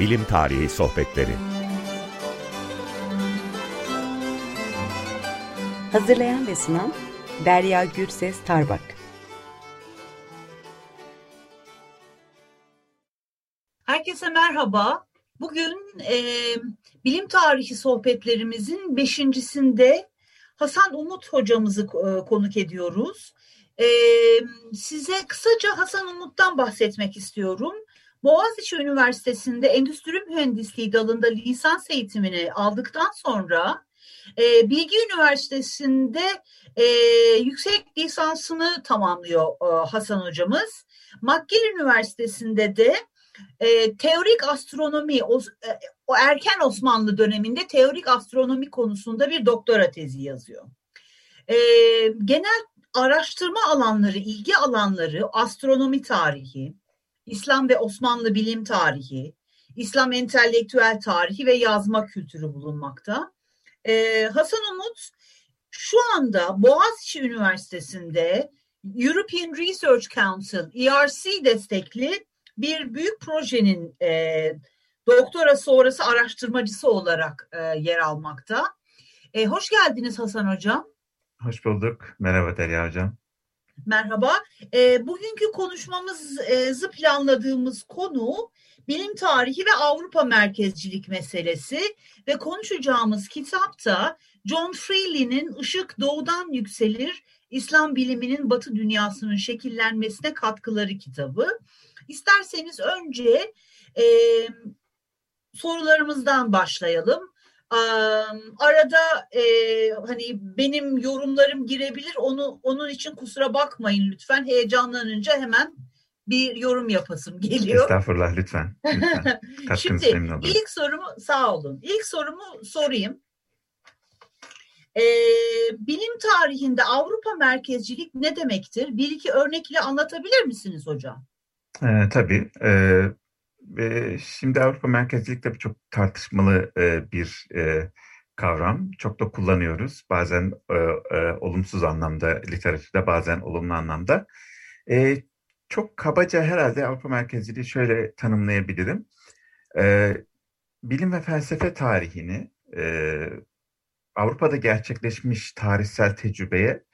Bilim Tarihi Sohbetleri Hazırlayan ve sunan Derya Gürses Tarbak Herkese merhaba. Bugün e, bilim tarihi sohbetlerimizin beşincisinde Hasan Umut hocamızı e, konuk ediyoruz. E, size kısaca Hasan Umut'tan bahsetmek istiyorum. Boğaziçi Üniversitesi'nde Endüstri Mühendisliği dalında lisans eğitimini aldıktan sonra e, Bilgi Üniversitesi'nde e, yüksek lisansını tamamlıyor e, Hasan hocamız. McGill Üniversitesi'nde de e, teorik astronomi, o, e, o erken Osmanlı döneminde teorik astronomi konusunda bir doktora tezi yazıyor. E, genel araştırma alanları, ilgi alanları astronomi tarihi, İslam ve Osmanlı bilim tarihi, İslam entelektüel tarihi ve yazma kültürü bulunmakta. Ee, Hasan Umut şu anda Boğaziçi Üniversitesi'nde European Research Council, ERC destekli bir büyük projenin e, doktora sonrası araştırmacısı olarak e, yer almakta. E, hoş geldiniz Hasan Hocam. Hoş bulduk. Merhaba Derya Hocam. Merhaba. E, bugünkü konuşmamızı planladığımız konu bilim tarihi ve Avrupa merkezcilik meselesi ve konuşacağımız kitapta John Freely'nin Işık Doğudan Yükselir, İslam biliminin Batı dünyasının şekillenmesine katkıları kitabı. İsterseniz önce e, sorularımızdan başlayalım. Arada e, hani benim yorumlarım girebilir. Onu onun için kusura bakmayın lütfen. Heyecanlanınca hemen bir yorum yapasım geliyor. Estağfurullah lütfen. lütfen. Şimdi ilk sorumu sağ olun. İlk sorumu sorayım. Ee, bilim tarihinde Avrupa merkezcilik ne demektir? Bir iki örnekle anlatabilir misiniz hocam? Ee, tabii. Ee, e, şimdi Avrupa merkezcilik de çok tartışmalı e, bir e, kavram. Çok da kullanıyoruz. Bazen e, e, olumsuz anlamda literatürde, bazen olumlu anlamda. E, çok kabaca herhalde Avrupa merkezciliği şöyle tanımlayabilirim. E, bilim ve felsefe tarihini e, Avrupa'da gerçekleşmiş tarihsel tecrübeye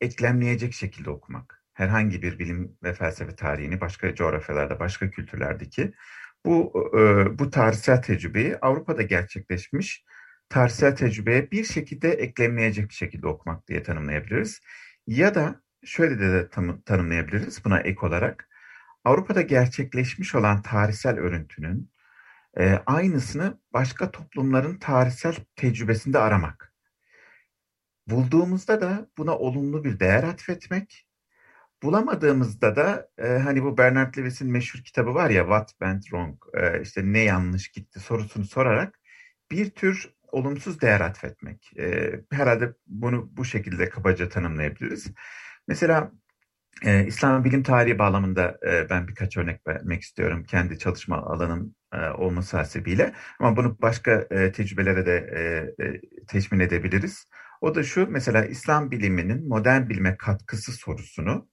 eklemleyecek şekilde okumak herhangi bir bilim ve felsefe tarihini başka coğrafyalarda, başka kültürlerdeki bu e, bu tarihsel tecrübeyi Avrupa'da gerçekleşmiş tarihsel tecrübeye bir şekilde eklemleyecek şekilde okumak diye tanımlayabiliriz. Ya da şöyle de, de tam, tanımlayabiliriz buna ek olarak. Avrupa'da gerçekleşmiş olan tarihsel örüntünün e, aynısını başka toplumların tarihsel tecrübesinde aramak. Bulduğumuzda da buna olumlu bir değer atfetmek Bulamadığımızda da e, hani bu Bernard Lewis'in meşhur kitabı var ya What Went Wrong e, işte ne yanlış gitti sorusunu sorarak bir tür olumsuz değer atfetmek. E, herhalde bunu bu şekilde kabaca tanımlayabiliriz. Mesela e, İslam bilim tarihi bağlamında e, ben birkaç örnek vermek istiyorum kendi çalışma alanım e, olması hasebiyle. Ama bunu başka e, tecrübelere de e, e, teşmin edebiliriz. O da şu mesela İslam biliminin modern bilime katkısı sorusunu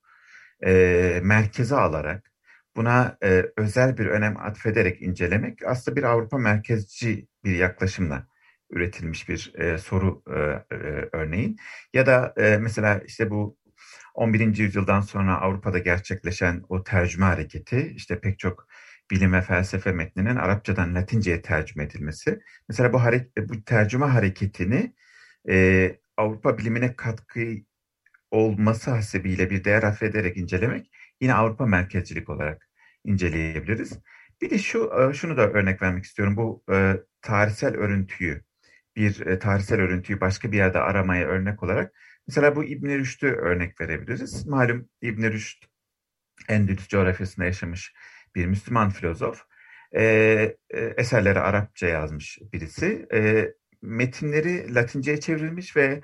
e, merkeze alarak buna e, özel bir önem atfederek incelemek aslında bir Avrupa merkezci bir yaklaşımla üretilmiş bir e, soru e, e, örneğin. Ya da e, mesela işte bu 11. yüzyıldan sonra Avrupa'da gerçekleşen o tercüme hareketi işte pek çok bilim ve felsefe metninin Arapçadan Latince'ye tercüme edilmesi. Mesela bu, hare- bu tercüme hareketini e, Avrupa bilimine katkı olması hasebiyle bir değer affederek incelemek yine Avrupa merkezcilik olarak inceleyebiliriz. Bir de şu e, şunu da örnek vermek istiyorum. Bu e, tarihsel örüntüyü bir e, tarihsel örüntüyü başka bir yerde aramaya örnek olarak mesela bu İbn Rüşd'ü örnek verebiliriz. Malum İbn Rüşd Endülüs coğrafyasında yaşamış bir Müslüman filozof. Eserleri Arapça yazmış birisi. Metinleri Latince'ye çevrilmiş ve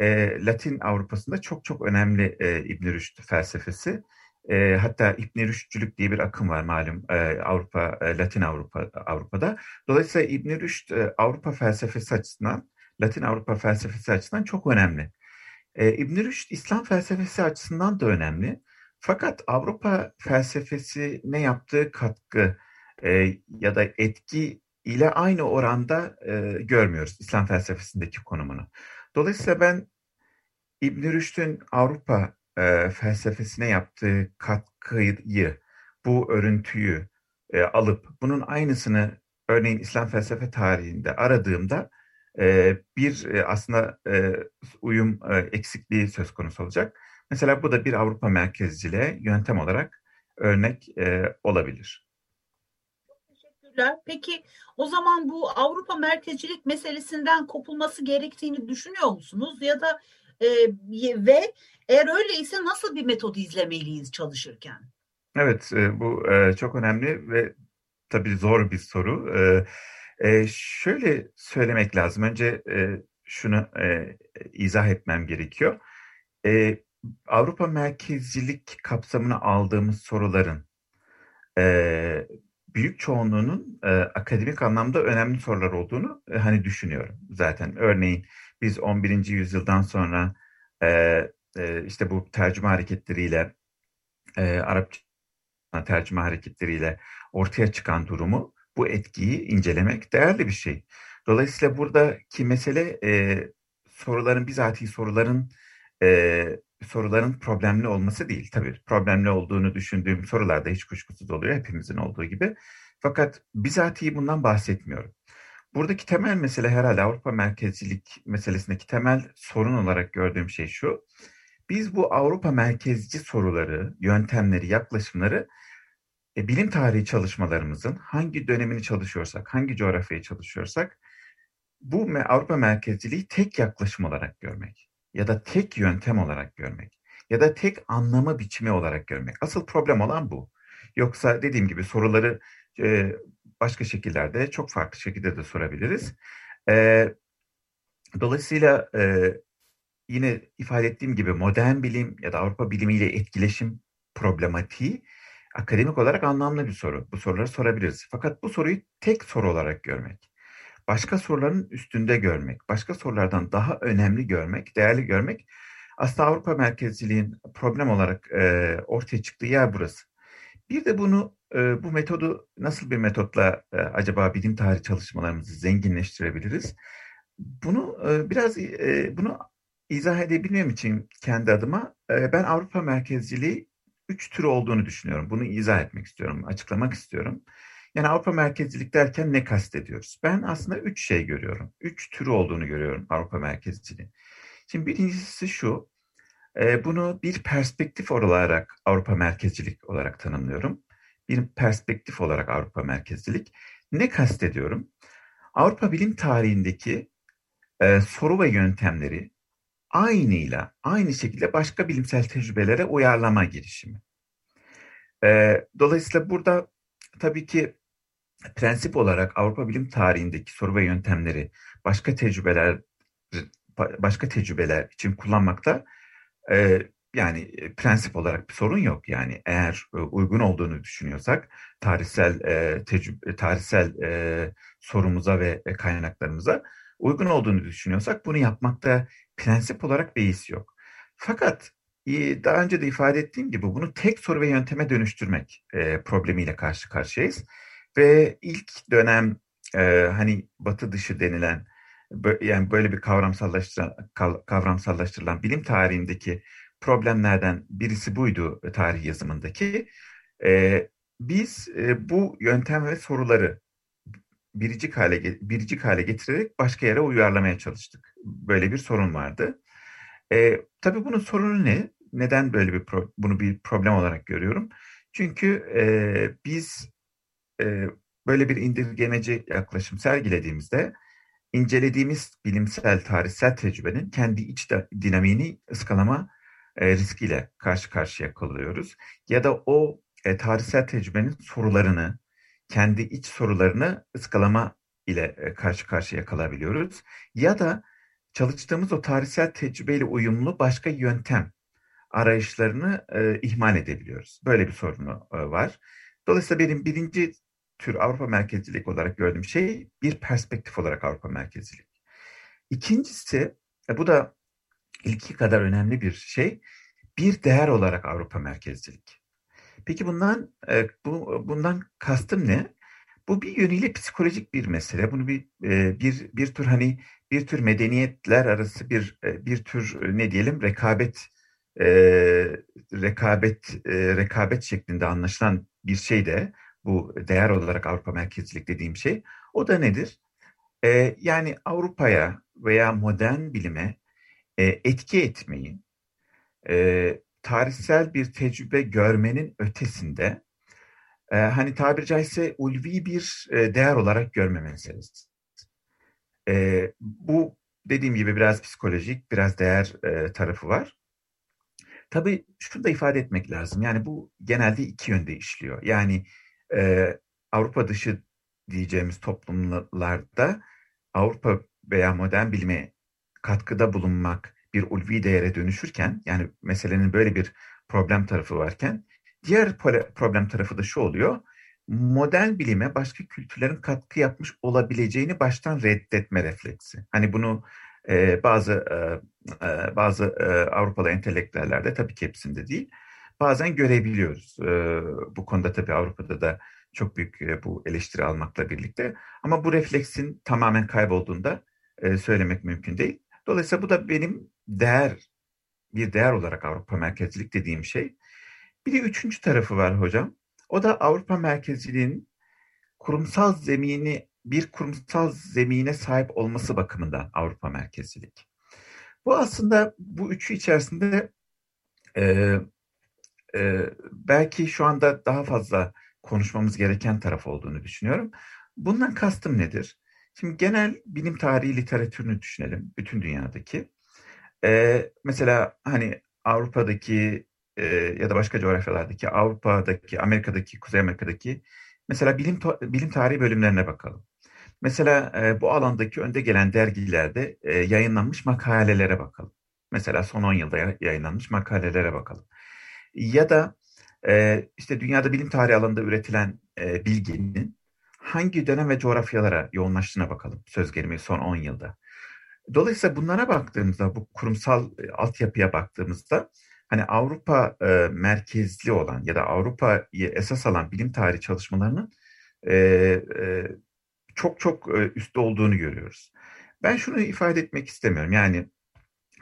e, Latin Avrupa'sında çok çok önemli e, İbn Rüşd felsefesi. E, hatta İbn Rüşdçülük diye bir akım var malum e, Avrupa, e, Latin Avrupa Avrupa'da. Dolayısıyla İbn Rüşd e, Avrupa felsefesi açısından, Latin Avrupa felsefesi açısından çok önemli. E, İbn Rüşd İslam felsefesi açısından da önemli. Fakat Avrupa felsefesi ne yaptığı katkı e, ya da etki ile aynı oranda e, görmüyoruz İslam felsefesindeki konumunu. Dolayısıyla ben İbn Rüşd'ün Avrupa e, felsefesine yaptığı katkıyı, bu örüntüyü e, alıp bunun aynısını örneğin İslam felsefe tarihinde aradığımda e, bir e, aslında e, uyum e, eksikliği söz konusu olacak. Mesela bu da bir Avrupa merkezciliğe yöntem olarak örnek e, olabilir. Teşekkürler. Peki o zaman bu Avrupa merkezcilik meselesinden kopulması gerektiğini düşünüyor musunuz? Ya da e, ve eğer öyleyse nasıl bir metod izlemeliyiz çalışırken? Evet, e, bu e, çok önemli ve tabii zor bir soru. E, şöyle söylemek lazım. Önce şunu izah etmem gerekiyor. Avrupa merkezcilik kapsamına aldığımız soruların büyük çoğunluğunun e, akademik anlamda önemli sorular olduğunu e, hani düşünüyorum zaten. Örneğin biz 11. yüzyıldan sonra e, e, işte bu tercüme hareketleriyle e, Arapça tercüme hareketleriyle ortaya çıkan durumu bu etkiyi incelemek değerli bir şey. Dolayısıyla buradaki mesele e, soruların bizatihi soruların e, soruların problemli olması değil. Tabii problemli olduğunu düşündüğüm sorular da hiç kuşkusuz oluyor hepimizin olduğu gibi. Fakat bizatihi bundan bahsetmiyorum. Buradaki temel mesele herhalde Avrupa merkezcilik meselesindeki temel sorun olarak gördüğüm şey şu. Biz bu Avrupa merkezci soruları, yöntemleri, yaklaşımları e, bilim tarihi çalışmalarımızın hangi dönemini çalışıyorsak, hangi coğrafyayı çalışıyorsak bu Avrupa merkezciliği tek yaklaşım olarak görmek ya da tek yöntem olarak görmek ya da tek anlama biçimi olarak görmek. Asıl problem olan bu. Yoksa dediğim gibi soruları e, başka şekillerde çok farklı şekilde de sorabiliriz. E, dolayısıyla e, yine ifade ettiğim gibi modern bilim ya da Avrupa bilimiyle etkileşim problematiği akademik olarak anlamlı bir soru. Bu soruları sorabiliriz. Fakat bu soruyu tek soru olarak görmek, başka soruların üstünde görmek, başka sorulardan daha önemli görmek, değerli görmek aslında Avrupa merkezciliğin problem olarak e, ortaya çıktığı yer burası. Bir de bunu e, bu metodu nasıl bir metotla e, acaba bilim tarihi çalışmalarımızı zenginleştirebiliriz? Bunu e, biraz e, bunu izah edebilmem için kendi adıma e, ben Avrupa merkezciliği üç tür olduğunu düşünüyorum. Bunu izah etmek istiyorum, açıklamak istiyorum. Yani Avrupa merkezcilik derken ne kastediyoruz? Ben aslında üç şey görüyorum. Üç tür olduğunu görüyorum Avrupa merkezciliği. Şimdi birincisi şu, e, bunu bir perspektif olarak Avrupa merkezcilik olarak tanımlıyorum. Bir perspektif olarak Avrupa merkezcilik. Ne kastediyorum? Avrupa bilim tarihindeki e, soru ve yöntemleri aynıyla, aynı şekilde başka bilimsel tecrübelere uyarlama girişimi. E, dolayısıyla burada tabii ki prensip olarak Avrupa bilim tarihindeki soru ve yöntemleri başka tecrübeler başka tecrübeler için kullanmakta e, yani prensip olarak bir sorun yok. Yani eğer e, uygun olduğunu düşünüyorsak tarihsel e, tecrübe, tarihsel e, sorumuza ve kaynaklarımıza uygun olduğunu düşünüyorsak bunu yapmakta prensip olarak beis yok. Fakat daha önce de ifade ettiğim gibi bunu tek soru ve yönteme dönüştürmek e, problemiyle karşı karşıyayız. Ve ilk dönem e, hani batı dışı denilen yani böyle bir kavramsallaştırılan, kavramsallaştırılan bilim tarihindeki problemlerden birisi buydu tarih yazımındaki. E, biz e, bu yöntem ve soruları biricik hale biricik hale getirerek başka yere uyarlamaya çalıştık. Böyle bir sorun vardı. E, tabii bunun sorunu ne? Neden böyle bir pro, bunu bir problem olarak görüyorum? Çünkü e, biz e, böyle bir indirgemeci yaklaşım sergilediğimizde incelediğimiz bilimsel, tarihsel tecrübenin kendi iç dinamiğini ıskalama e, riskiyle karşı karşıya kalıyoruz. Ya da o e, tarihsel tecrübenin sorularını, kendi iç sorularını ıskalama ile e, karşı karşıya kalabiliyoruz. Ya da çalıştığımız o tarihsel tecrübeyle uyumlu başka yöntem arayışlarını e, ihmal edebiliyoruz. Böyle bir sorunu e, var. Dolayısıyla benim birinci tür Avrupa merkezcilik olarak gördüğüm şey bir perspektif olarak Avrupa merkezcilik. İkincisi, e, bu da ilki kadar önemli bir şey, bir değer olarak Avrupa merkezcilik. Peki bundan e, bu, bundan kastım ne? Bu bir yönüyle psikolojik bir mesele. Bunu bir e, bir bir tür hani bir tür medeniyetler arası bir bir tür ne diyelim rekabet rekabet rekabet şeklinde anlaşılan bir şey de bu değer olarak Avrupa merkezcilik dediğim şey. O da nedir? E, yani Avrupa'ya veya modern bilime e, etki etmeyi, e, tarihsel bir tecrübe görmenin ötesinde e, hani tabiri caizse ulvi bir e, değer olarak görme meselesi. E, bu dediğim gibi biraz psikolojik, biraz değer e, tarafı var. Tabii şunu da ifade etmek lazım. Yani bu genelde iki yönde işliyor. Yani e, Avrupa dışı diyeceğimiz toplumlarda Avrupa veya modern bilime katkıda bulunmak bir ulvi değere dönüşürken yani meselenin böyle bir problem tarafı varken diğer problem tarafı da şu oluyor. Modern bilime başka kültürlerin katkı yapmış olabileceğini baştan reddetme refleksi. Hani bunu e, bazı e, bazı e, Avrupalı entelektüellerde tabii ki hepsinde değil. Bazen görebiliyoruz. E, bu konuda tabii Avrupa'da da çok büyük e, bu eleştiri almakla birlikte. Ama bu refleksin tamamen kaybolduğunda e, söylemek mümkün değil. Dolayısıyla bu da benim değer, bir değer olarak Avrupa merkezcilik dediğim şey. Bir de üçüncü tarafı var hocam. O da Avrupa merkezciliğin kurumsal zemini, bir kurumsal zemine sahip olması bakımından Avrupa merkezcilik. Bu aslında bu üçü içerisinde e, e, belki şu anda daha fazla konuşmamız gereken taraf olduğunu düşünüyorum. Bundan kastım nedir? Şimdi genel bilim tarihi literatürünü düşünelim, bütün dünyadaki. Ee, mesela hani Avrupa'daki e, ya da başka coğrafyalardaki, Avrupa'daki, Amerika'daki, Kuzey Amerika'daki mesela bilim bilim tarihi bölümlerine bakalım. Mesela e, bu alandaki önde gelen dergilerde e, yayınlanmış makalelere bakalım. Mesela son 10 yılda yayınlanmış makalelere bakalım. Ya da e, işte dünyada bilim tarihi alanında üretilen e, bilginin hangi dönem ve coğrafyalara yoğunlaştığına bakalım söz gelimi son 10 yılda. Dolayısıyla bunlara baktığımızda, bu kurumsal e, altyapıya baktığımızda hani Avrupa e, merkezli olan ya da Avrupa'yı esas alan bilim tarihi çalışmalarının e, e, çok çok e, üstte olduğunu görüyoruz. Ben şunu ifade etmek istemiyorum. Yani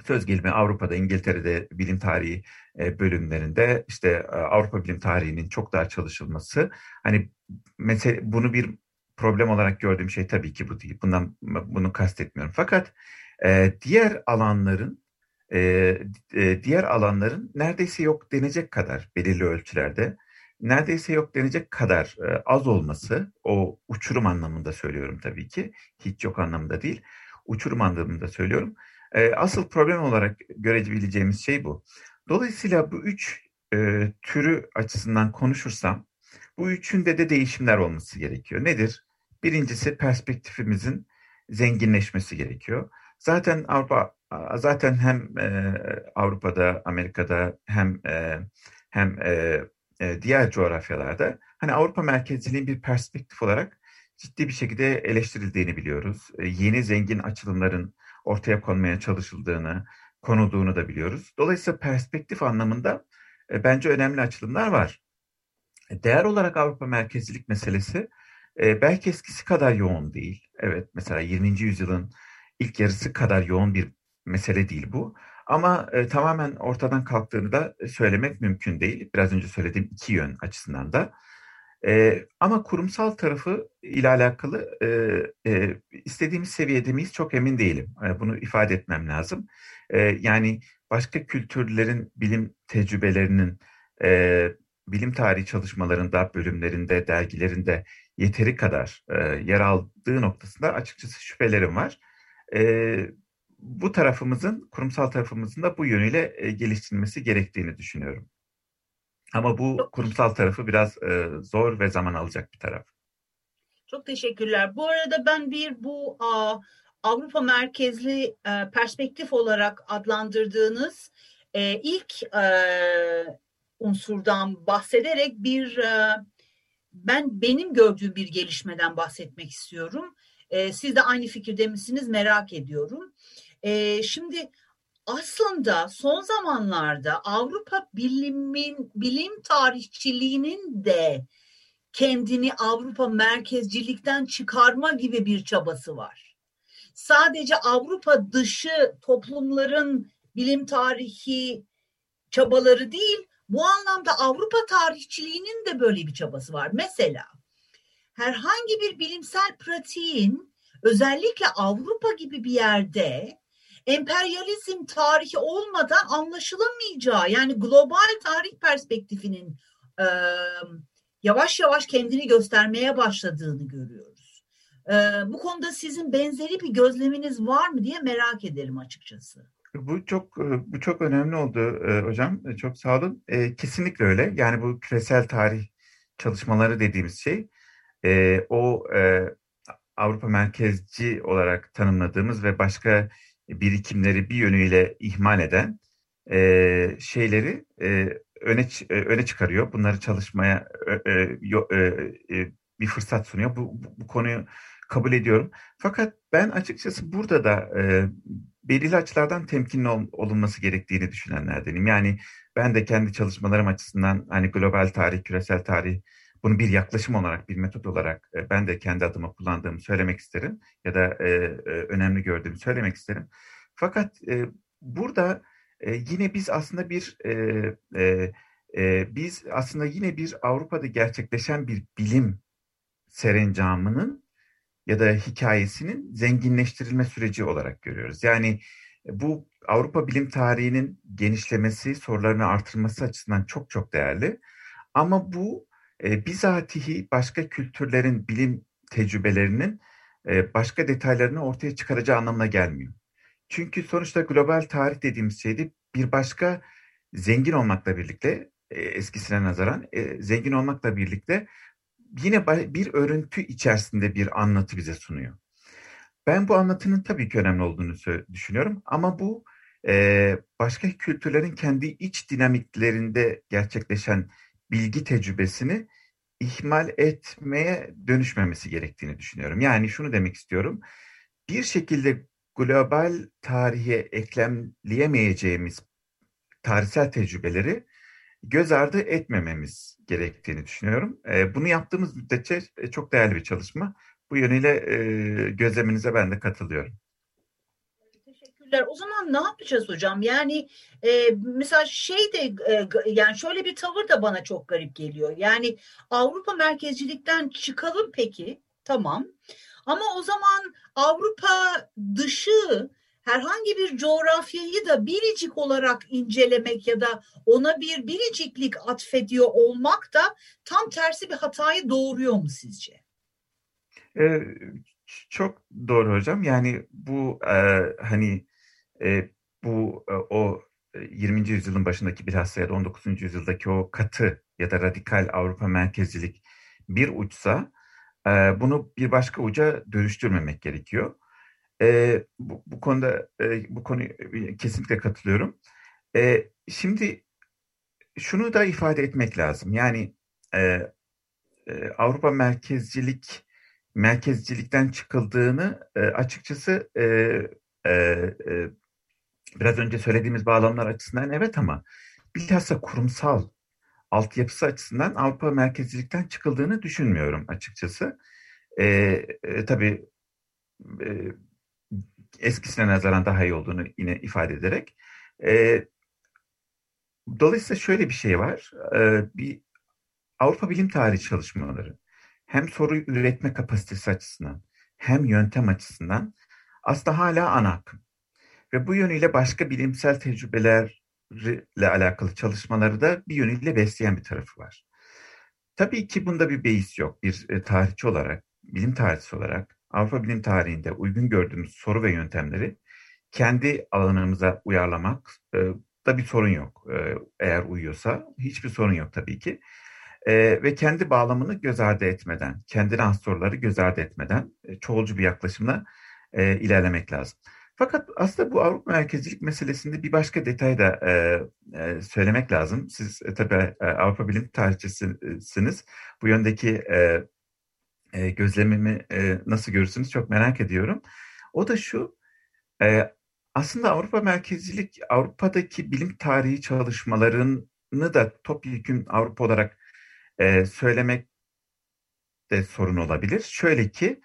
söz gelimi Avrupa'da, İngiltere'de bilim tarihi bölümlerinde işte e, Avrupa bilim tarihinin çok daha çalışılması. Hani mesela bunu bir problem olarak gördüğüm şey tabii ki bu değil. Bundan bunu kastetmiyorum. Fakat e, diğer alanların diğer alanların neredeyse yok denecek kadar belirli ölçülerde neredeyse yok denecek kadar az olması o uçurum anlamında söylüyorum tabii ki hiç yok anlamında değil uçurum anlamında söylüyorum e, asıl problem olarak görebileceğimiz şey bu. Dolayısıyla bu üç e, türü açısından konuşursam bu üçünde de değişimler olması gerekiyor. Nedir? Birincisi perspektifimizin zenginleşmesi gerekiyor. Zaten Avrupa zaten hem e, Avrupa'da, Amerika'da hem e, hem e, e, diğer coğrafyalarda hani Avrupa merkezinin bir perspektif olarak ciddi bir şekilde eleştirildiğini biliyoruz. E, yeni zengin açılımların ortaya konmaya çalışıldığını, konulduğunu da biliyoruz. Dolayısıyla perspektif anlamında e, bence önemli açılımlar var. E, değer olarak Avrupa merkezcilik meselesi e, belki eskisi kadar yoğun değil. Evet mesela 20. yüzyılın ilk yarısı kadar yoğun bir mesele değil bu. Ama e, tamamen ortadan kalktığını da söylemek mümkün değil. Biraz önce söylediğim iki yön açısından da. E, ama kurumsal tarafı ile alakalı e, e, istediğimiz seviyede miyiz çok emin değilim. E, bunu ifade etmem lazım. E, yani başka kültürlerin bilim tecrübelerinin e, bilim tarihi çalışmalarında, bölümlerinde, dergilerinde yeteri kadar e, yer aldığı noktasında açıkçası şüphelerim var. E, bu tarafımızın, kurumsal tarafımızın da bu yönüyle e, geliştirilmesi gerektiğini düşünüyorum. Ama bu kurumsal tarafı biraz e, zor ve zaman alacak bir taraf. Çok teşekkürler. Bu arada ben bir bu a, Avrupa merkezli e, perspektif olarak adlandırdığınız e, ilk e, unsurdan bahsederek bir e, ben benim gördüğüm bir gelişmeden bahsetmek istiyorum. E, siz de aynı fikirde misiniz merak ediyorum. E, şimdi aslında son zamanlarda Avrupa bilimin bilim tarihçiliğinin de kendini Avrupa merkezcilikten çıkarma gibi bir çabası var. Sadece Avrupa dışı toplumların bilim tarihi çabaları değil, bu anlamda Avrupa tarihçiliğinin de böyle bir çabası var. Mesela herhangi bir bilimsel pratiğin özellikle Avrupa gibi bir yerde emperyalizm tarihi olmadan anlaşılamayacağı yani global tarih perspektifinin e, yavaş yavaş kendini göstermeye başladığını görüyoruz. E, bu konuda sizin benzeri bir gözleminiz var mı diye merak ederim açıkçası. Bu çok bu çok önemli oldu hocam. Çok sağ olun. Kesinlikle öyle. Yani bu küresel tarih çalışmaları dediğimiz şey o Avrupa merkezci olarak tanımladığımız ve başka birikimleri bir yönüyle ihmal eden şeyleri öne öne çıkarıyor. Bunları çalışmaya bir fırsat sunuyor. Bu, bu konuyu kabul ediyorum. Fakat ben açıkçası burada da belirli açılardan temkinli ol, olunması gerektiğini düşünenlerdenim. Yani ben de kendi çalışmalarım açısından hani global tarih, küresel tarih bunu bir yaklaşım olarak, bir metot olarak e, ben de kendi adıma kullandığımı söylemek isterim ya da e, e, önemli gördüğümü söylemek isterim. Fakat e, burada e, yine biz aslında bir e, e, e, biz aslında yine bir Avrupa'da gerçekleşen bir bilim serencamının ya da hikayesinin zenginleştirilme süreci olarak görüyoruz. Yani e, bu Avrupa bilim tarihinin genişlemesi, sorularını artırması açısından çok çok değerli. Ama bu e, bizatihi başka kültürlerin bilim tecrübelerinin e, başka detaylarını ortaya çıkaracağı anlamına gelmiyor. Çünkü sonuçta global tarih dediğimiz şeyde bir başka zengin olmakla birlikte e, eskisine nazaran e, zengin olmakla birlikte yine bir örüntü içerisinde bir anlatı bize sunuyor. Ben bu anlatının tabii ki önemli olduğunu düşünüyorum ama bu e, başka kültürlerin kendi iç dinamiklerinde gerçekleşen bilgi tecrübesini ihmal etmeye dönüşmemesi gerektiğini düşünüyorum. Yani şunu demek istiyorum. Bir şekilde global tarihe eklemleyemeyeceğimiz tarihsel tecrübeleri göz ardı etmememiz gerektiğini düşünüyorum. E, bunu yaptığımız müddetçe e, çok değerli bir çalışma. Bu yönüyle e, gözleminize ben de katılıyorum. Teşekkürler. O zaman ne yapacağız hocam? Yani e, mesela şey de e, yani şöyle bir tavır da bana çok garip geliyor. Yani Avrupa merkezcilikten çıkalım peki. Tamam. Ama o zaman Avrupa dışı herhangi bir coğrafyayı da biricik olarak incelemek ya da ona bir biriciklik atfediyor olmak da tam tersi bir hatayı doğuruyor mu sizce? Ee, çok doğru hocam. Yani bu e, hani e, bu e, o 20. E, yüzyılın başındaki bilhassa ya da 19. yüzyıldaki o katı ya da radikal Avrupa merkezcilik bir uçsa e, bunu bir başka uca dönüştürmemek gerekiyor. E, bu, bu konuda e, bu konuyu kesinlikle katılıyorum. E, şimdi şunu da ifade etmek lazım. Yani e, e, Avrupa merkezcilik merkezcilikten çıkıldığını e, açıkçası e, e, biraz önce söylediğimiz bağlamlar açısından evet ama bilhassa kurumsal altyapısı açısından Avrupa merkezcilikten çıkıldığını düşünmüyorum açıkçası. E, e, tabii e, eskisine nazaran daha iyi olduğunu yine ifade ederek. E, dolayısıyla şöyle bir şey var. E, bir Avrupa bilim tarihi çalışmaları hem soru üretme kapasitesi açısından hem yöntem açısından aslında hala ana akım. Ve bu yönüyle başka bilimsel tecrübelerle alakalı çalışmaları da bir yönüyle besleyen bir tarafı var. Tabii ki bunda bir beis yok. Bir e, tarihçi olarak, bilim tarihçisi olarak Avrupa bilim tarihinde uygun gördüğümüz soru ve yöntemleri kendi alanımıza uyarlamak e, da bir sorun yok. E, eğer uyuyorsa hiçbir sorun yok tabii ki. E, ve kendi bağlamını göz ardı etmeden, kendine has soruları göz ardı etmeden e, çoğulcu bir yaklaşımla e, ilerlemek lazım. Fakat aslında bu Avrupa merkezcilik meselesinde bir başka detay da e, e, söylemek lazım. Siz e, tabii e, Avrupa bilim tarihçisiniz. Bu yöndeki e, e, gözlemimi e, nasıl görürsünüz çok merak ediyorum. O da şu, e, aslında Avrupa merkezcilik Avrupa'daki bilim tarihi çalışmalarını da topyekun Avrupa olarak e, söylemek de sorun olabilir. Şöyle ki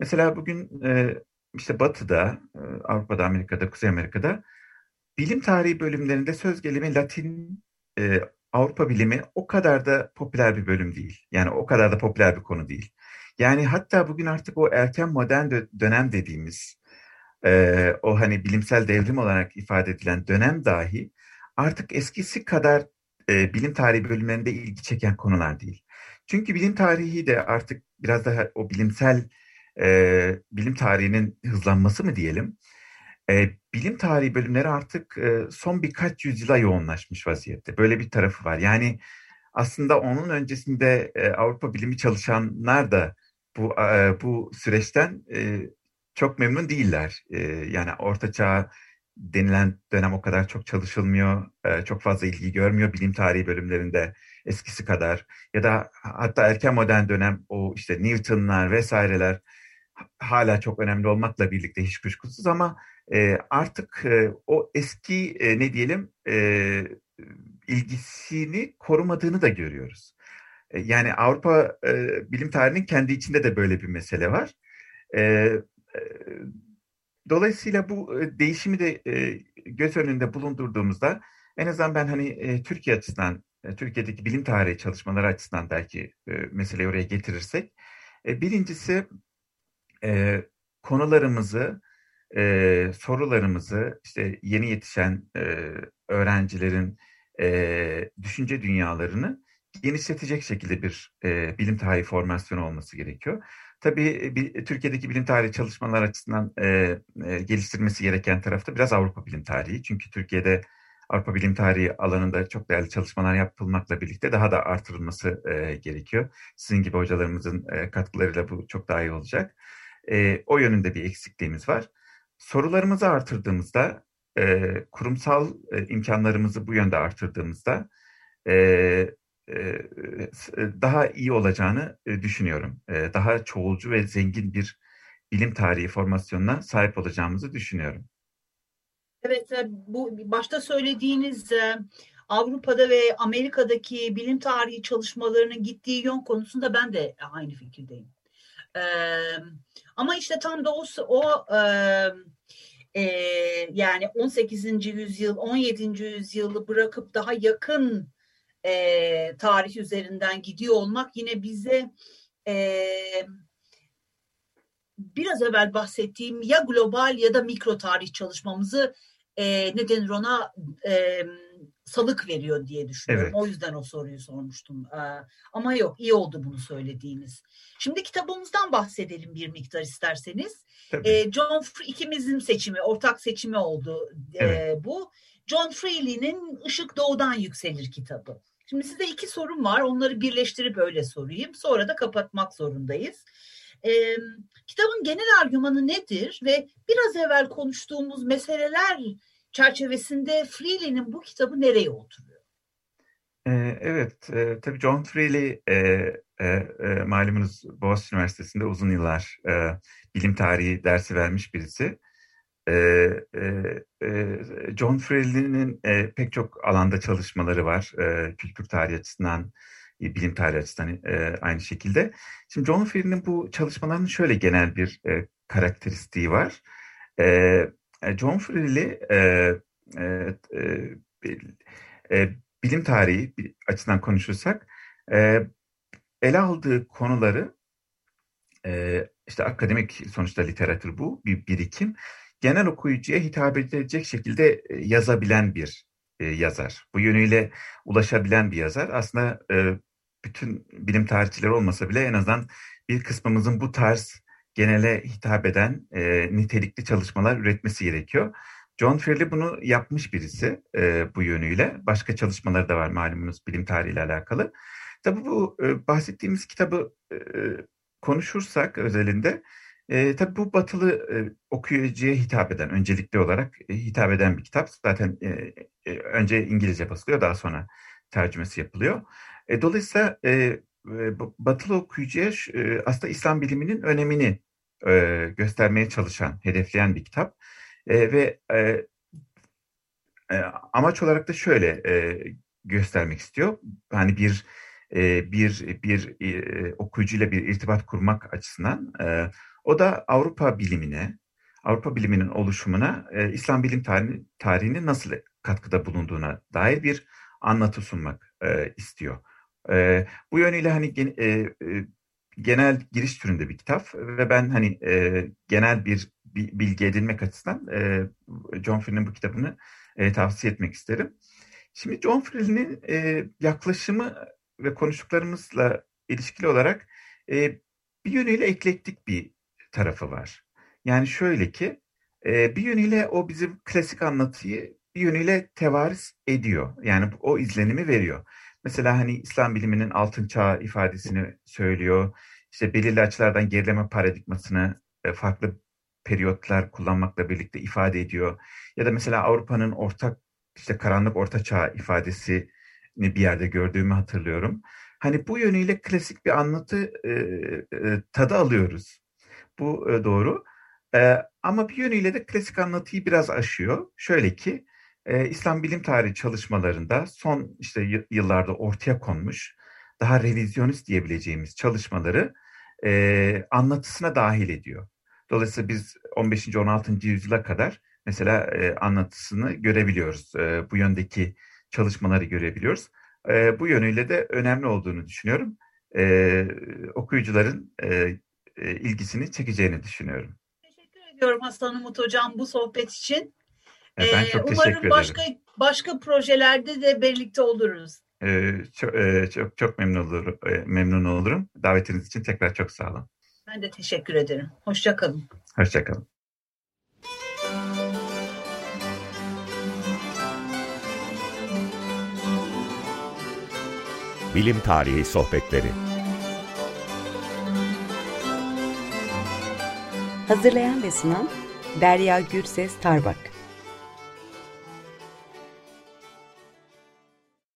mesela bugün e, işte Batı'da, e, Avrupa'da, Amerika'da, Kuzey Amerika'da bilim tarihi bölümlerinde söz gelimi Latin, e, Avrupa bilimi o kadar da popüler bir bölüm değil. Yani o kadar da popüler bir konu değil. Yani hatta bugün artık o erken modern dönem dediğimiz e, o hani bilimsel devrim olarak ifade edilen dönem dahi artık eskisi kadar e, bilim tarihi bölümlerinde ilgi çeken konular değil. Çünkü bilim tarihi de artık biraz daha o bilimsel e, bilim tarihinin hızlanması mı diyelim. E, bilim tarihi bölümleri artık e, son birkaç yüzyıla yoğunlaşmış vaziyette. Böyle bir tarafı var. Yani aslında onun öncesinde e, Avrupa bilimi çalışanlar da bu e, bu süreçten e, çok memnun değiller. E, yani Orta Çağ denilen dönem o kadar çok çalışılmıyor, e, çok fazla ilgi görmüyor bilim tarihi bölümlerinde eskisi kadar. Ya da hatta erken modern dönem o işte Newton'lar vesaireler hala çok önemli olmakla birlikte hiç kuşkusuz ama e, artık e, o eski e, ne diyelim e, ilgisini korumadığını da görüyoruz. E, yani Avrupa e, bilim tarihinin kendi içinde de böyle bir mesele var. E, e, dolayısıyla bu e, değişimi de e, göz önünde bulundurduğumuzda en azından ben hani e, Türkiye açısından, e, Türkiye'deki bilim tarihi çalışmaları açısından belki e, meseleyi oraya getirirsek, e, birincisi e, konularımızı, e, sorularımızı işte yeni yetişen e, öğrencilerin e, düşünce dünyalarını genişletecek şekilde bir e, bilim tarihi formasyonu olması gerekiyor. Tabii bir, Türkiye'deki bilim tarihi çalışmalar açısından e, e, geliştirmesi gereken tarafta biraz Avrupa bilim tarihi. Çünkü Türkiye'de Avrupa bilim tarihi alanında çok değerli çalışmalar yapılmakla birlikte daha da artırılması e, gerekiyor. Sizin gibi hocalarımızın e, katkılarıyla bu çok daha iyi olacak. E, o yönünde bir eksikliğimiz var. Sorularımızı artırdığımızda, e, kurumsal e, imkanlarımızı bu yönde artırdığımızda e, e, daha iyi olacağını e, düşünüyorum. E, daha çoğulcu ve zengin bir bilim tarihi formasyonuna sahip olacağımızı düşünüyorum. Evet, bu başta söylediğiniz Avrupa'da ve Amerika'daki bilim tarihi çalışmalarının gittiği yön konusunda ben de aynı fikirdeyim. Ama işte tam da o, o e, yani 18. yüzyıl, 17. yüzyılı bırakıp daha yakın e, tarih üzerinden gidiyor olmak yine bize e, biraz evvel bahsettiğim ya global ya da mikro tarih çalışmamızı e, ne ona e, salık veriyor diye düşünüyorum. Evet. O yüzden o soruyu sormuştum. E, ama yok iyi oldu bunu söylediğiniz. Şimdi kitabımızdan bahsedelim bir miktar isterseniz. E, John ikimizin seçimi, ortak seçimi oldu e, evet. bu. John Freely'nin Işık Doğudan Yükselir kitabı. Şimdi size iki sorum var. Onları birleştirip öyle sorayım. Sonra da kapatmak zorundayız. E, kitabın genel argümanı nedir ve biraz evvel konuştuğumuz meseleler çerçevesinde Freely'nin bu kitabı nereye oturuyor? Evet, e, tabii John Freely e, e, malumunuz Boğaziçi Üniversitesi'nde uzun yıllar bilim tarihi dersi vermiş birisi. John Freely'nin pek çok alanda çalışmaları var, kültür tarihi açısından, bilim tarihi açısından aynı şekilde. Şimdi John Freely'nin bu çalışmalarının şöyle genel bir karakteristiği var. John Freely e, e, e, e, bilim tarihi açısından konuşursak e, ele aldığı konuları e, işte akademik sonuçta literatür bu bir birikim genel okuyucuya hitap edecek şekilde e, yazabilen bir e, yazar. Bu yönüyle ulaşabilen bir yazar. Aslında e, bütün bilim tarihçileri olmasa bile en azından bir kısmımızın bu tarz genele hitap eden e, nitelikli çalışmalar üretmesi gerekiyor. John Freely bunu yapmış birisi e, bu yönüyle. Başka çalışmaları da var malumunuz bilim tarihiyle alakalı. Tabii bu e, bahsettiğimiz kitabı e, konuşursak özelinde e, tabii bu batılı e, okuyucuya hitap eden, öncelikli olarak e, hitap eden bir kitap. Zaten e, e, önce İngilizce basılıyor, daha sonra tercümesi yapılıyor. E, dolayısıyla e, batılı okuyucuya aslında İslam biliminin önemini göstermeye çalışan, hedefleyen bir kitap. Ve amaç olarak da şöyle göstermek istiyor. Hani bir bir bir okuyucuyla bir irtibat kurmak açısından o da Avrupa bilimine, Avrupa biliminin oluşumuna İslam bilim tarihi, tarihinin nasıl katkıda bulunduğuna dair bir anlatı sunmak istiyor. E, bu yönüyle hani gen, e, e, genel giriş türünde bir kitap ve ben hani e, genel bir, bilgi edinmek açısından e, John Frie'nin bu kitabını e, tavsiye etmek isterim. Şimdi John Frie'nin e, yaklaşımı ve konuştuklarımızla ilişkili olarak e, bir yönüyle eklektik bir tarafı var. Yani şöyle ki e, bir yönüyle o bizim klasik anlatıyı bir yönüyle tevaris ediyor. Yani o izlenimi veriyor. Mesela hani İslam biliminin altın çağı ifadesini söylüyor. İşte belirli açılardan gerileme paradigmasını e, farklı periyotlar kullanmakla birlikte ifade ediyor. Ya da mesela Avrupa'nın ortak işte karanlık orta çağ ifadesini bir yerde gördüğümü hatırlıyorum. Hani bu yönüyle klasik bir anlatı e, e, tadı alıyoruz. Bu e, doğru. E, ama bir yönüyle de klasik anlatıyı biraz aşıyor. Şöyle ki e, İslam bilim tarihi çalışmalarında son işte yıllarda ortaya konmuş daha revizyonist diyebileceğimiz çalışmaları e, anlatısına dahil ediyor. Dolayısıyla biz 15. 16. yüzyıla kadar mesela e, anlatısını görebiliyoruz. E, bu yöndeki çalışmaları görebiliyoruz. E, bu yönüyle de önemli olduğunu düşünüyorum. E, okuyucuların e, ilgisini çekeceğini düşünüyorum. Teşekkür ediyorum Hasan Umut Hocam bu sohbet için. E, ben çok ee, teşekkür ederim. başka başka projelerde de birlikte oluruz. Ee, çok, e, çok çok memnun olurum. E, memnun olurum. Davetiniz için tekrar çok sağ olun. Ben de teşekkür ederim. Hoşçakalın. Hoşçakalın. Bilim Tarihi Sohbetleri Hazırlayan ve sunan Derya Gürses Tarbak